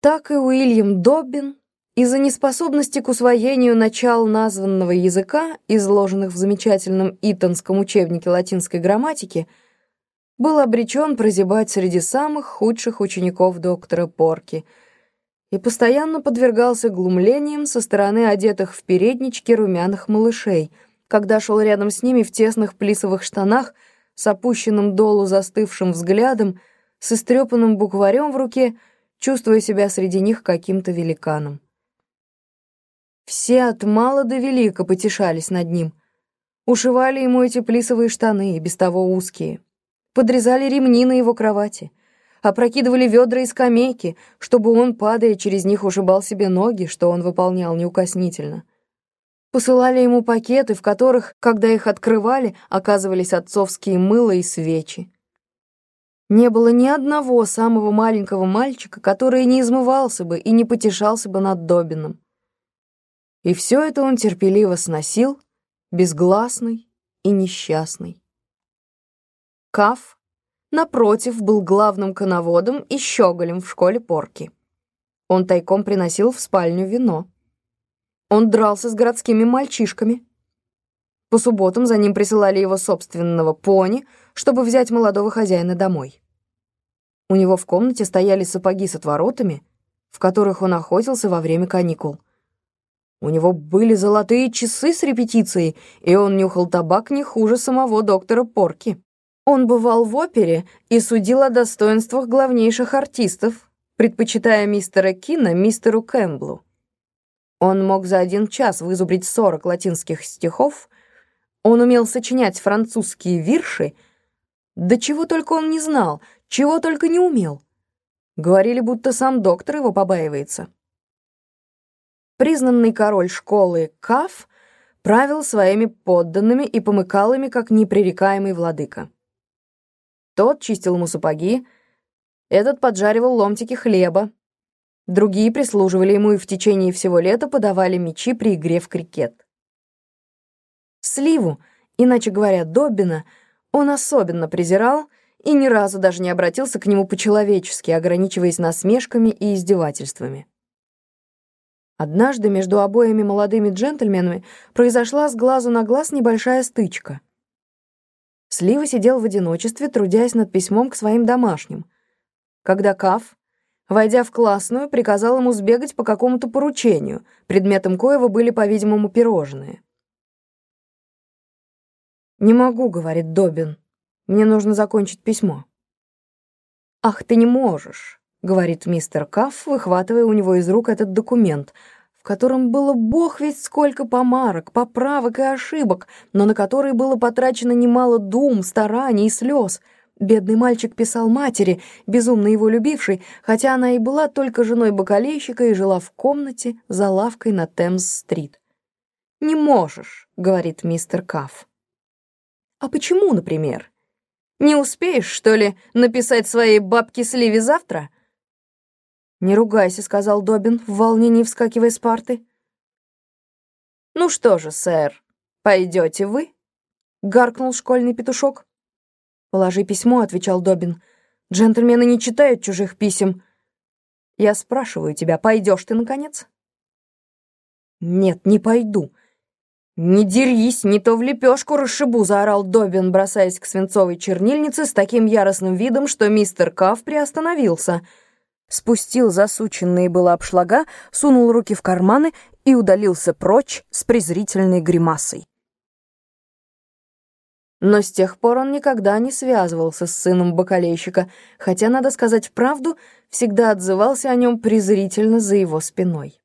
Так и Уильям Доббин из-за неспособности к усвоению начал названного языка, изложенных в замечательном Итонском учебнике латинской грамматики, был обречен прозябать среди самых худших учеников доктора Порки и постоянно подвергался глумлениям со стороны одетых в переднички румяных малышей, когда шел рядом с ними в тесных плисовых штанах с опущенным долу застывшим взглядом, с истрепанным букварем в руке, чувствуя себя среди них каким-то великаном. Все от мала до велика потешались над ним. Ушивали ему эти плисовые штаны, без того узкие. Подрезали ремни на его кровати. Опрокидывали ведра и скамейки, чтобы он, падая через них, ушибал себе ноги, что он выполнял неукоснительно. Посылали ему пакеты, в которых, когда их открывали, оказывались отцовские мыло и свечи. Не было ни одного самого маленького мальчика, который не измывался бы и не потешался бы над Добином. И все это он терпеливо сносил, безгласный и несчастный. Каф, напротив, был главным коноводом и щеголем в школе порки. Он тайком приносил в спальню вино. Он дрался с городскими мальчишками. По субботам за ним присылали его собственного пони, чтобы взять молодого хозяина домой. У него в комнате стояли сапоги с отворотами, в которых он охотился во время каникул. У него были золотые часы с репетицией, и он нюхал табак не хуже самого доктора Порки. Он бывал в опере и судил о достоинствах главнейших артистов, предпочитая мистера Кина мистеру Кэмблу. Он мог за один час вызубрить сорок латинских стихов, он умел сочинять французские вирши, да чего только он не знал, чего только не умел. Говорили, будто сам доктор его побаивается. Признанный король школы Каф правил своими подданными и помыкал ими, как непререкаемый владыка. Тот чистил ему сапоги, этот поджаривал ломтики хлеба, другие прислуживали ему и в течение всего лета подавали мячи при игре в крикет. Сливу, иначе говоря, Доббина, он особенно презирал и ни разу даже не обратился к нему по-человечески, ограничиваясь насмешками и издевательствами. Однажды между обоими молодыми джентльменами произошла с глазу на глаз небольшая стычка. Слива сидел в одиночестве, трудясь над письмом к своим домашним. Когда Каф, войдя в классную, приказал ему сбегать по какому-то поручению, предметом коего были, по-видимому, пирожные. «Не могу», — говорит Добин. «Мне нужно закончить письмо». «Ах, ты не можешь говорит мистер Кафф, выхватывая у него из рук этот документ, в котором было бог ведь сколько помарок, поправок и ошибок, но на которые было потрачено немало дум, стараний и слез. Бедный мальчик писал матери, безумно его любившей, хотя она и была только женой бакалейщика и жила в комнате за лавкой на Темс-стрит. «Не можешь», — говорит мистер Кафф. «А почему, например? Не успеешь, что ли, написать своей бабке Сливе завтра?» «Не ругайся», — сказал Добин, в волнении вскакивая с парты. «Ну что же, сэр, пойдете вы?» — гаркнул школьный петушок. «Положи письмо», — отвечал Добин. «Джентльмены не читают чужих писем. Я спрашиваю тебя, пойдешь ты, наконец?» «Нет, не пойду». «Не дерись, не то в лепешку расшибу», — заорал Добин, бросаясь к свинцовой чернильнице с таким яростным видом, что мистер Каф приостановился — спустил засученные было обшлага, сунул руки в карманы и удалился прочь с презрительной гримасой. Но с тех пор он никогда не связывался с сыном бакалейщика, хотя, надо сказать правду, всегда отзывался о нем презрительно за его спиной.